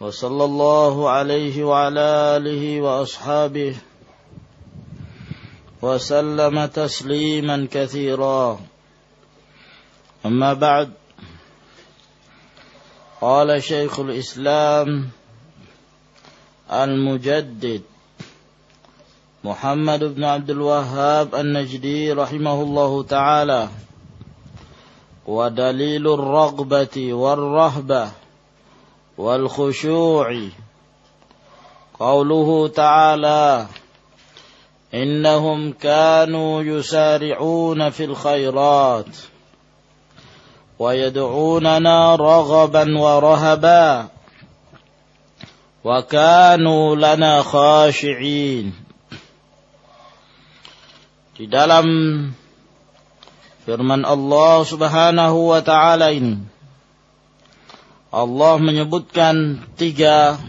وصلى الله عليه وعلى آله وأصحابه وسلم تسليما كثيرا. أما بعد قال شيخ الإسلام المجدد محمد بن عبد الوهاب النجدي رحمه الله تعالى ودليل الرغبة والرهبة والخشوع. قوله تعالى إنهم كانوا يسارعون في الخيرات ويدعوننا رغبا ورهبا وكانوا لنا خاشعين. Di dalam firman Allah Subhanahu wa taala ini Allah menyebutkan tiga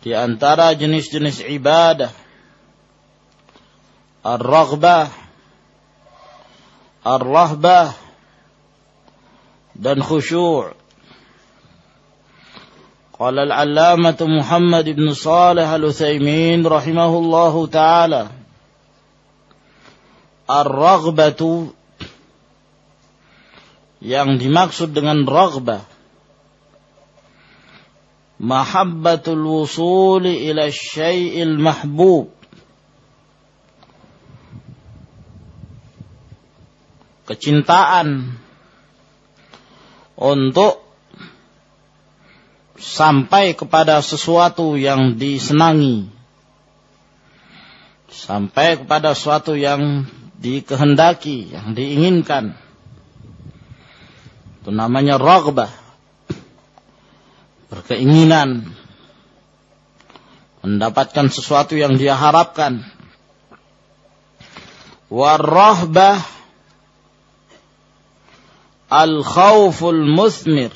di antara jenis-jenis ibadah ar-raghbah ar-rahbah dan khusyuk قال العلامة محمد بن صالح الأثيمين رحمه الله تعالى Ar-raghbatu yang dimaksud dengan raghbah. Mahabbatul wusuli ila syai'il mahbub. Kecintaan untuk sampai kepada sesuatu yang disenangi. Sampai kepada sesuatu yang dikehendaki, yang diinginkan. Itu namanya ragbah. Berkeinginan. Mendapatkan sesuatu yang dia harapkan. Warrahbah al-khawful musmir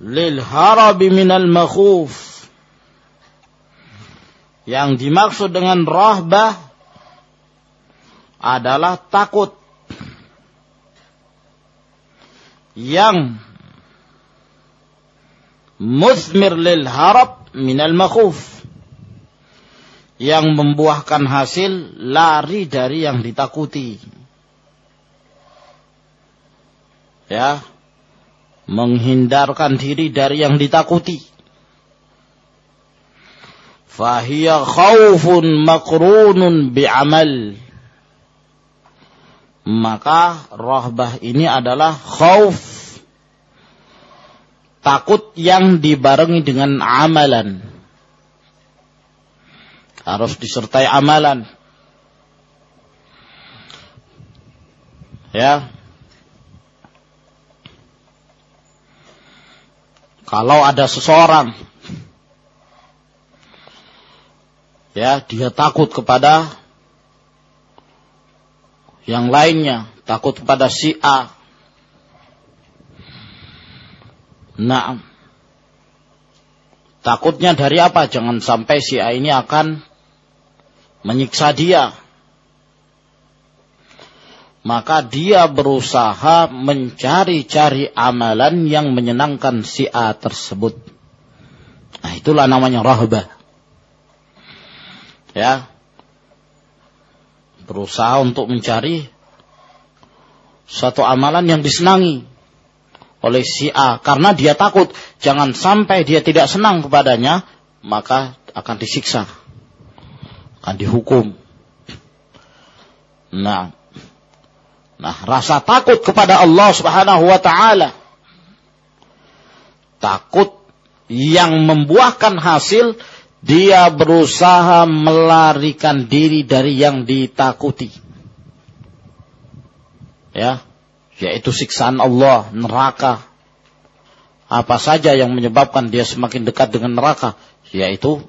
lil harabi minal makhuf yang dimaksud dengan rahbah adalah takut yang musmir lil harab minal makhuf. Yang membuahkan hasil lari dari yang ditakuti. Ya. Menghindarkan diri dari yang ditakuti. Fahiya khawfun makrunun bi'amal maka rohbah ini adalah khauf. Takut yang dibarengi dengan amalan. Harus disertai amalan. Ya. Kalau ada seseorang ya dia takut kepada yang lainnya takut kepada si A. Nah, takutnya dari apa? Jangan sampai si A ini akan menyiksa dia. Maka dia berusaha mencari-cari amalan yang menyenangkan si A tersebut. Nah, itulah namanya rahbah. Ya, berusaha untuk mencari suatu amalan yang disenangi oleh si A. Karena dia takut jangan sampai dia tidak senang kepadanya maka akan disiksa akan dihukum. Nah nah rasa takut kepada Allah Subhanahu wa taala takut yang membuahkan hasil dia berusaha melarikan diri dari yang ditakuti. Ya, yaitu siksaan Allah, neraka. Apa saja yang menyebabkan dia semakin dekat dengan neraka, yaitu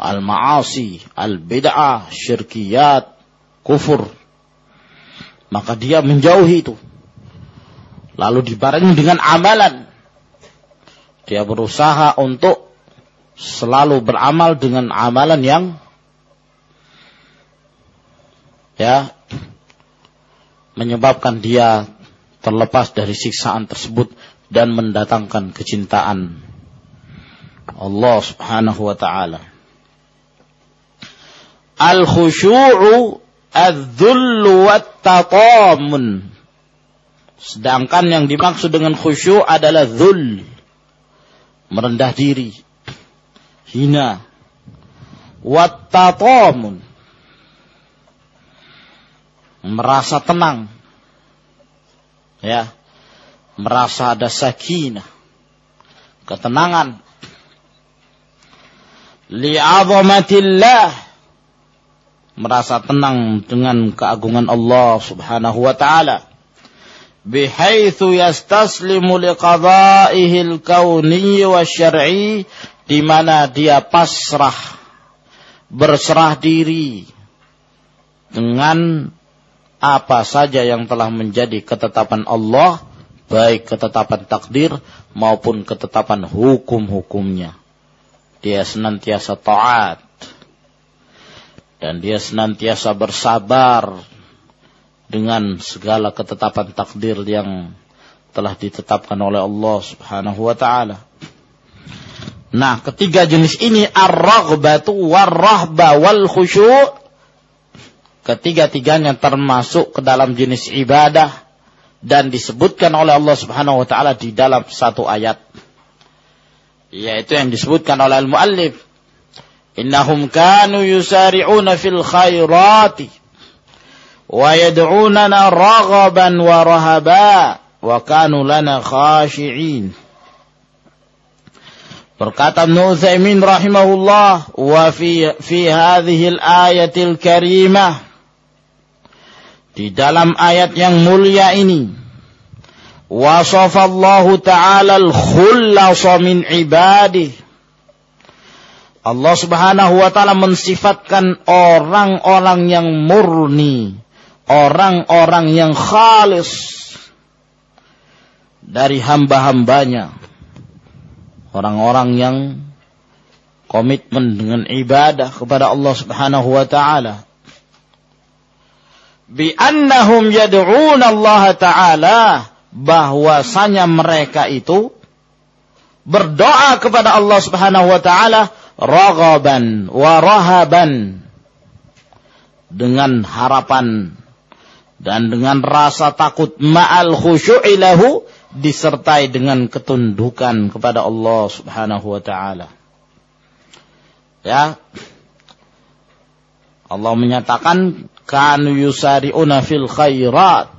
al-ma'asi, al-bid'ah, syirkiyat, kufur. Maka dia menjauhi itu. Lalu dibarengi dengan amalan. Dia berusaha untuk selalu beramal dengan amalan yang ya menyebabkan dia terlepas dari siksaan tersebut dan mendatangkan kecintaan Allah Subhanahu wa taala. Al-khusyu'u adz-dzullu wat-tatamun. Sedangkan yang dimaksud dengan khusyuk adalah dzul. Merendah diri. Hina. Wat-tatamun. Merasa tenang. Ya merasa ada sakinah, ketenangan. Li'azamatillah merasa tenang dengan keagungan Allah Subhanahu wa taala. Bihaitsu yastaslimu liqada'ihi al-kauni wa syar'i di mana dia pasrah berserah diri dengan apa saja yang telah menjadi ketetapan Allah baik ketetapan takdir maupun ketetapan hukum-hukumnya. Dia senantiasa taat dan dia senantiasa bersabar dengan segala ketetapan takdir yang telah ditetapkan oleh Allah Subhanahu wa taala. Nah, ketiga jenis ini ar-raghbatu war-rahba wal khusyu' ketiga-tiganya termasuk ke dalam jenis ibadah dan disebutkan oleh Allah Subhanahu wa taala di dalam satu ayat. Yaitu yang disebutkan oleh al-muallif. Innahum kanu yusari'una fil khairati wa yad'unana raghaban wa rahaba wa kanu lana khashi'in. Berkata Ibnu Utsaimin rahimahullah wa fi fi hadhihi al-ayatil karimah. Di dalam ayat yang mulia ini wasafallahu ta'ala al-khullasa min ibadih Allah Subhanahu wa taala mensifatkan orang-orang yang murni, orang-orang yang khalis dari hamba-hambanya. Orang-orang yang komitmen dengan ibadah kepada Allah Subhanahu wa taala bi annahum yad'un Allah taala bahwasanya mereka itu berdoa kepada Allah Subhanahu wa taala raghaban wa rahaban dengan harapan dan dengan rasa takut ma'al khusyu'i lahu disertai dengan ketundukan kepada Allah Subhanahu wa taala. Ya. Allah menyatakan kanu yusari'una fil khairat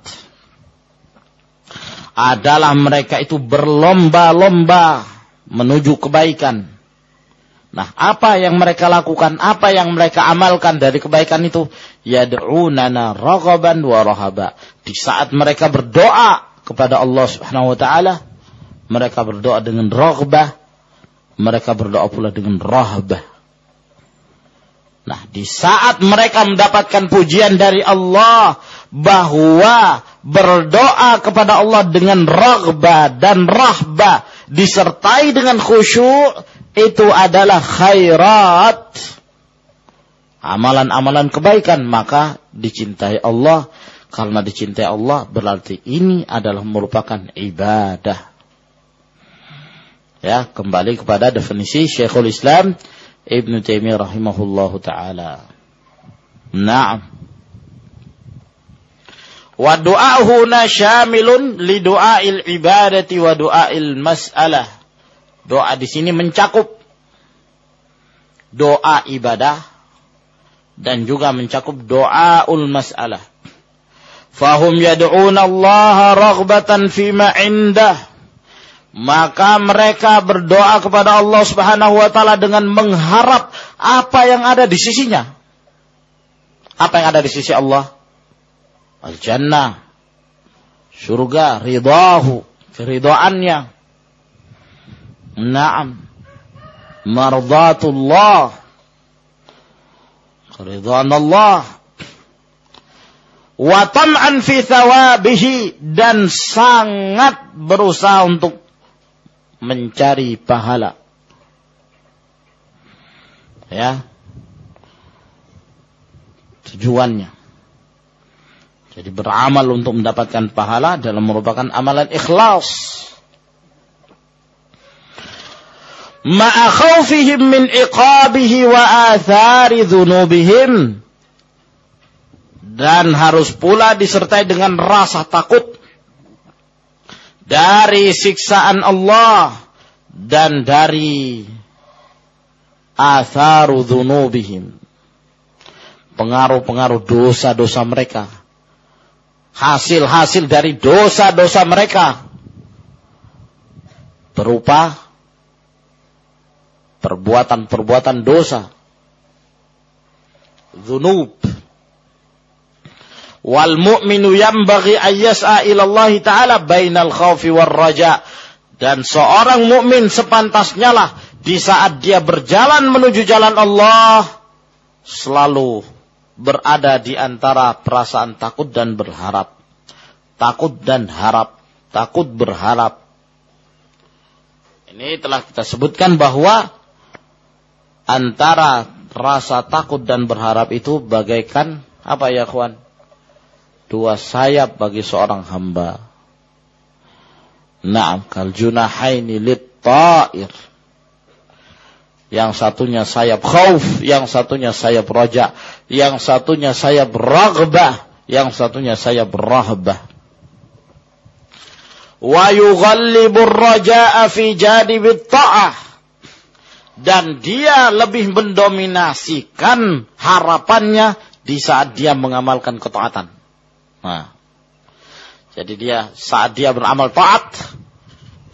adalah mereka itu berlomba-lomba menuju kebaikan. Nah, apa yang mereka lakukan, apa yang mereka amalkan dari kebaikan itu? Yad'unana raghaban wa rahaba. Di saat mereka berdoa kepada Allah Subhanahu wa taala, mereka berdoa dengan raghbah, mereka berdoa pula dengan rahbah. Nah, di saat mereka mendapatkan pujian dari Allah bahwa berdoa kepada Allah dengan raghbah dan rahbah disertai dengan khusyuk itu adalah khairat amalan-amalan kebaikan maka dicintai Allah karena dicintai Allah berarti ini adalah merupakan ibadah ya kembali kepada definisi Syekhul Islam Ibn Taimiyah rahimahullahu taala. Naam. Wa du'a huna syamilun li du'ail ibadati wa du'ail mas'alah. Doa di sini mencakup doa ibadah dan juga mencakup doaul mas'alah. Fahum yad'una Allah raghbatan fima indah maka mereka berdoa kepada Allah Subhanahu wa taala dengan mengharap apa yang ada di sisinya. Apa yang ada di sisi Allah? Al-jannah. Surga ridahu, keridoannya. Naam. Mardatullah. Keridhaan Allah. Wa tam'an fi thawabihi dan sangat berusaha untuk mencari pahala. Ya. Tujuannya. Jadi beramal untuk mendapatkan pahala dalam merupakan amalan ikhlas. Ma'a khawfihim min iqabihi wa athari dhunubihim. Dan harus pula disertai dengan rasa takut dari siksaan Allah dan dari atharu dhunubihim. Pengaruh-pengaruh dosa-dosa mereka hasil-hasil dari dosa-dosa mereka berupa perbuatan-perbuatan dosa zunub wal mu'minu yanbaghi an yas'a ila Allah taala bainal khaufi war raja dan seorang mukmin sepantasnya lah di saat dia berjalan menuju jalan Allah selalu berada di antara perasaan takut dan berharap. Takut dan harap. Takut berharap. Ini telah kita sebutkan bahwa antara rasa takut dan berharap itu bagaikan apa ya kawan? Dua sayap bagi seorang hamba. Naam kal lit ta'ir yang satunya sayap khauf, yang satunya sayap roja, yang satunya sayap raghbah, yang satunya sayap rahbah. Wa yughallibur raja'a fi janibit ta'ah. Dan dia lebih mendominasikan harapannya di saat dia mengamalkan ketaatan. Nah, jadi dia saat dia beramal taat,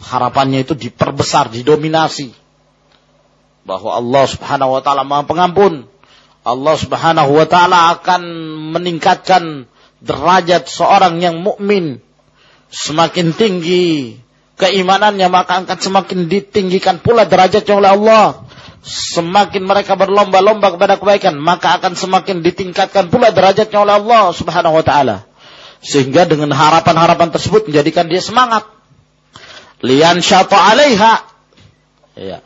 harapannya itu diperbesar, didominasi bahwa Allah Subhanahu wa taala Maha Pengampun. Allah Subhanahu wa taala akan meningkatkan derajat seorang yang mukmin semakin tinggi keimanannya maka akan semakin ditinggikan pula derajatnya oleh Allah. Semakin mereka berlomba-lomba kepada kebaikan, maka akan semakin ditingkatkan pula derajatnya oleh Allah Subhanahu wa taala. Sehingga dengan harapan-harapan tersebut menjadikan dia semangat. Lian syata alaiha. Ya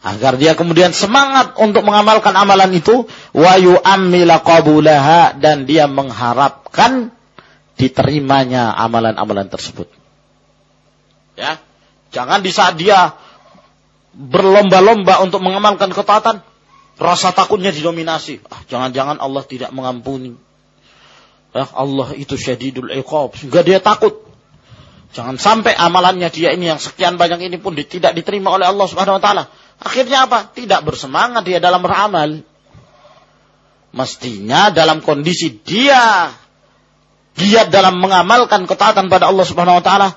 agar dia kemudian semangat untuk mengamalkan amalan itu wa yu'ammila qabulaha dan dia mengharapkan diterimanya amalan-amalan tersebut. Ya. Jangan di saat dia berlomba-lomba untuk mengamalkan ketaatan, rasa takutnya didominasi. Ah, jangan-jangan Allah tidak mengampuni. Ya, Allah itu syadidul iqab. Sehingga dia takut. Jangan sampai amalannya dia ini yang sekian banyak ini pun tidak diterima oleh Allah Subhanahu wa taala. Akhirnya apa? Tidak bersemangat dia dalam beramal. Mestinya dalam kondisi dia giat dalam mengamalkan ketaatan pada Allah Subhanahu wa taala,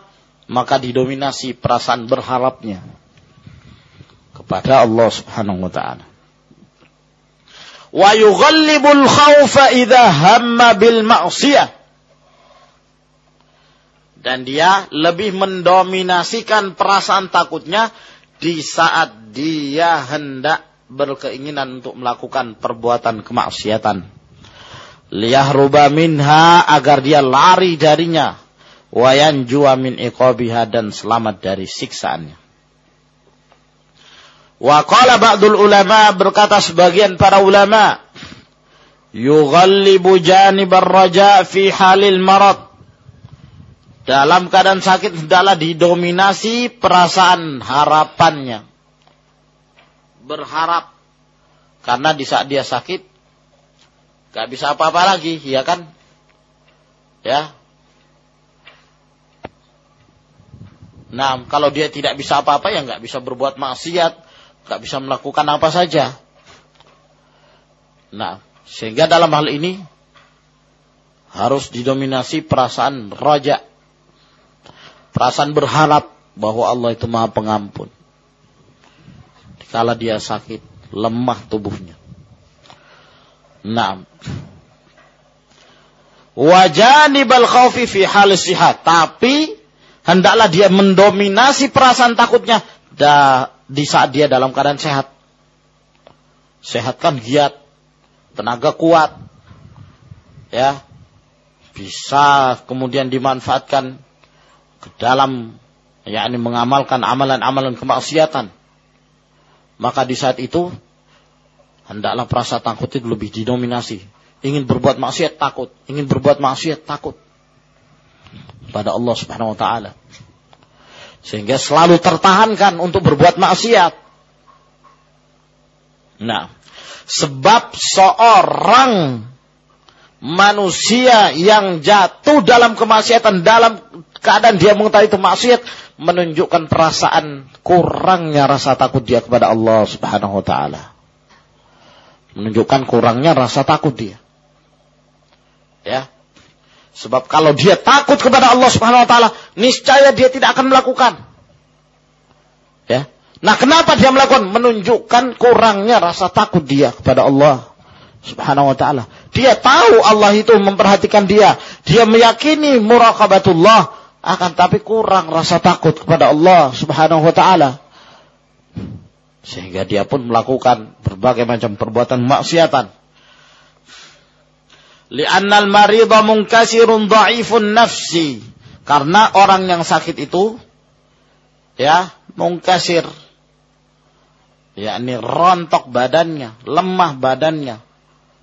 maka didominasi perasaan berharapnya kepada Allah Subhanahu wa taala. Wa yughallibul khaufa idza hamma bil ma'siyah. Dan dia lebih mendominasikan perasaan takutnya di saat dia hendak berkeinginan untuk melakukan perbuatan kemaksiatan. Liyahruba minha agar dia lari darinya. Wayan jua min iqabiha dan selamat dari siksaannya. Wa qala ba'dul ulama berkata sebagian para ulama. Yughallibu janibar raja fi halil marad dalam keadaan sakit hendaklah didominasi perasaan harapannya. Berharap. Karena di saat dia sakit, gak bisa apa-apa lagi, ya kan? Ya. Nah, kalau dia tidak bisa apa-apa ya nggak bisa berbuat maksiat, nggak bisa melakukan apa saja. Nah, sehingga dalam hal ini harus didominasi perasaan rojak Perasaan berharap bahwa Allah itu maha pengampun. Kala dia sakit, lemah tubuhnya. Nah. Wajanibal khawfi fi halis sihat. Tapi hendaklah dia mendominasi perasaan takutnya di saat dia dalam keadaan sehat. Sehat kan giat, tenaga kuat, ya. Bisa kemudian dimanfaatkan ke dalam yakni mengamalkan amalan-amalan kemaksiatan. Maka di saat itu hendaklah perasaan takut itu lebih didominasi. Ingin berbuat maksiat takut. Ingin berbuat maksiat takut pada Allah Subhanahu wa taala sehingga selalu tertahankan untuk berbuat maksiat nah sebab seorang manusia yang jatuh dalam kemaksiatan dalam keadaan dia mengetahui itu maksiat menunjukkan perasaan kurangnya rasa takut dia kepada Allah Subhanahu wa taala. Menunjukkan kurangnya rasa takut dia. Ya. Sebab kalau dia takut kepada Allah Subhanahu wa taala, niscaya dia tidak akan melakukan. Ya. Nah, kenapa dia melakukan? Menunjukkan kurangnya rasa takut dia kepada Allah Subhanahu wa taala. Dia tahu Allah itu memperhatikan dia. Dia meyakini muraqabatullah akan tapi kurang rasa takut kepada Allah Subhanahu wa taala. Sehingga dia pun melakukan berbagai macam perbuatan maksiatan. Li'annal marida munkasirun dha'ifun nafsi. Karena orang yang sakit itu ya, mungkasir yakni rontok badannya, lemah badannya,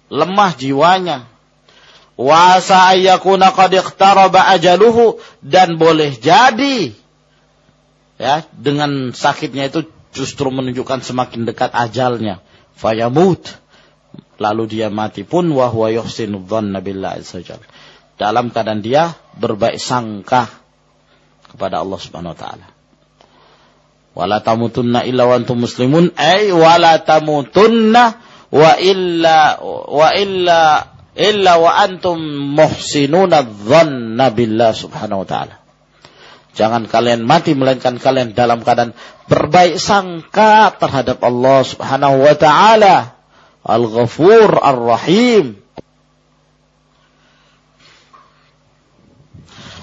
lemah jiwanya. Wasa ayyakuna qad iqtaraba ajaluhu dan boleh jadi ya dengan sakitnya itu justru menunjukkan semakin dekat ajalnya. Fayamut lalu dia mati pun wa huwa yuhsinu dhanna billahi Dalam keadaan dia berbaik sangka kepada Allah Subhanahu wa taala. Wala tamutunna illa wa antum muslimun ay wala tamutunna wa illa wa illa illa wa antum muhsinuna dhanna billah subhanahu wa ta'ala. Jangan kalian mati melainkan kalian dalam keadaan berbaik sangka terhadap Allah Subhanahu wa taala. Al-Ghafur Ar-Rahim.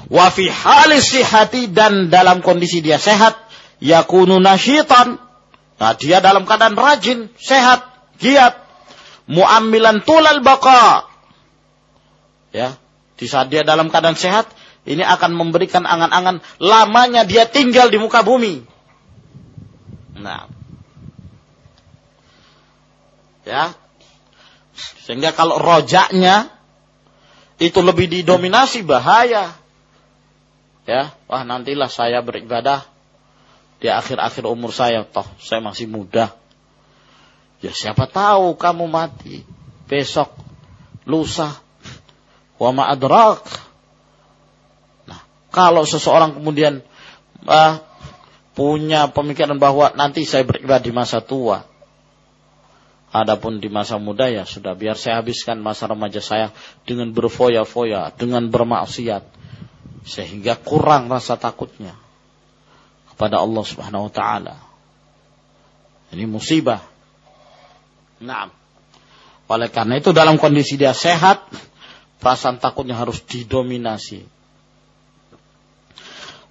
Wa fi halis sihati dan dalam kondisi dia sehat yakunu nasyitan. Nah, dia dalam keadaan rajin, sehat, giat muamilan tulal baqa ya di saat dia dalam keadaan sehat ini akan memberikan angan-angan lamanya dia tinggal di muka bumi nah ya. Sehingga kalau rojaknya itu lebih didominasi bahaya. Ya. Wah nantilah saya beribadah di akhir-akhir umur saya. Toh saya masih muda. Ya siapa tahu kamu mati. Besok, lusa, wa ma'adrak. Nah, kalau seseorang kemudian uh, punya pemikiran bahwa nanti saya beribadah di masa tua, Adapun di masa muda ya sudah biar saya habiskan masa remaja saya dengan berfoya-foya, dengan bermaksiat sehingga kurang rasa takutnya kepada Allah Subhanahu wa taala. Ini musibah. Nah, oleh karena itu dalam kondisi dia sehat, perasaan takutnya harus didominasi.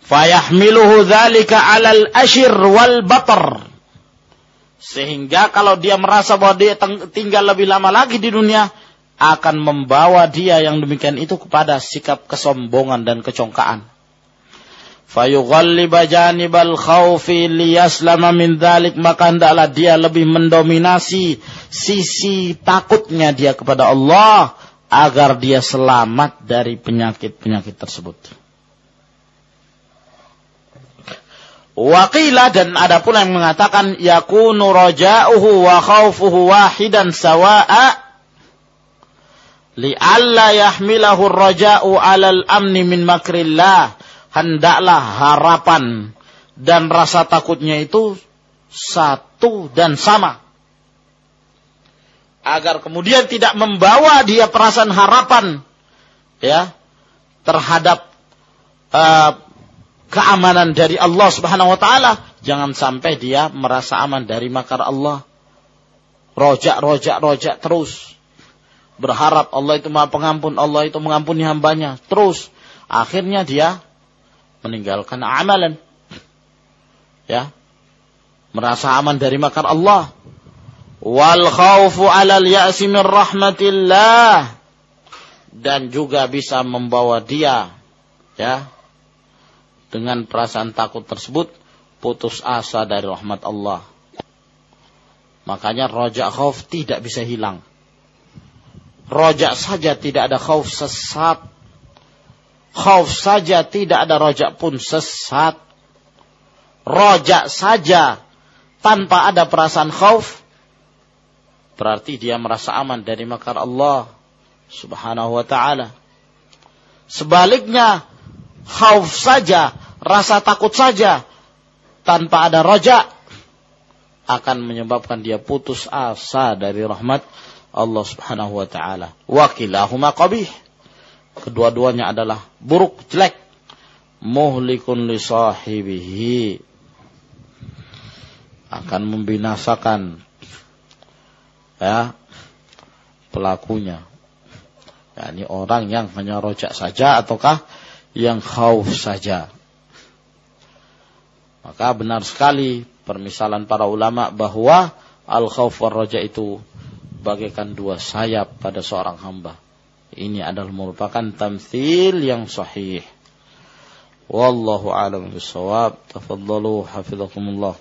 Fayahmiluhu dzalika 'alal ashir wal batar. Sehingga kalau dia merasa bahwa dia tinggal lebih lama lagi di dunia, akan membawa dia yang demikian itu kepada sikap kesombongan dan kecongkaan fayughalliba janibal khawfi liyaslama min dhalik maka hendaklah dia lebih mendominasi sisi takutnya dia kepada Allah agar dia selamat dari penyakit-penyakit tersebut. Waqila dan ada pula yang mengatakan yakunu raja'uhu wa khawfuhu wahidan sawa'a li'alla yahmilahu raja'u 'alal amni min makrillah hendaklah harapan dan rasa takutnya itu satu dan sama. Agar kemudian tidak membawa dia perasaan harapan ya terhadap uh, keamanan dari Allah Subhanahu wa taala, jangan sampai dia merasa aman dari makar Allah. Rojak, rojak, rojak terus. berharap Allah itu maha pengampun, Allah itu mengampuni hambanya. Terus akhirnya dia meninggalkan amalan. Ya. Merasa aman dari makar Allah. Wal khawfu 'alal ya'si rahmatillah. Dan juga bisa membawa dia ya dengan perasaan takut tersebut putus asa dari rahmat Allah. Makanya rojak khauf tidak bisa hilang. Rojak saja tidak ada khauf sesat. Khauf saja tidak ada rojak pun sesat. Rojak saja tanpa ada perasaan khauf. Berarti dia merasa aman dari makar Allah subhanahu wa ta'ala. Sebaliknya, khauf saja, rasa takut saja, tanpa ada rojak, akan menyebabkan dia putus asa dari rahmat Allah Subhanahu wa taala. Wakilahuma qabih. Kedua-duanya adalah buruk, jelek. Muhlikun li sahibihi. Akan membinasakan ya pelakunya. Ya, ini orang yang hanya rojak saja ataukah yang khauf saja. Maka benar sekali permisalan para ulama bahwa al khauf war roja itu bagaikan dua sayap pada seorang hamba. Ini adalah merupakan tamthil yang sahih. Wallahu a'lam bishawab. Tafadhalu hafizakumullah.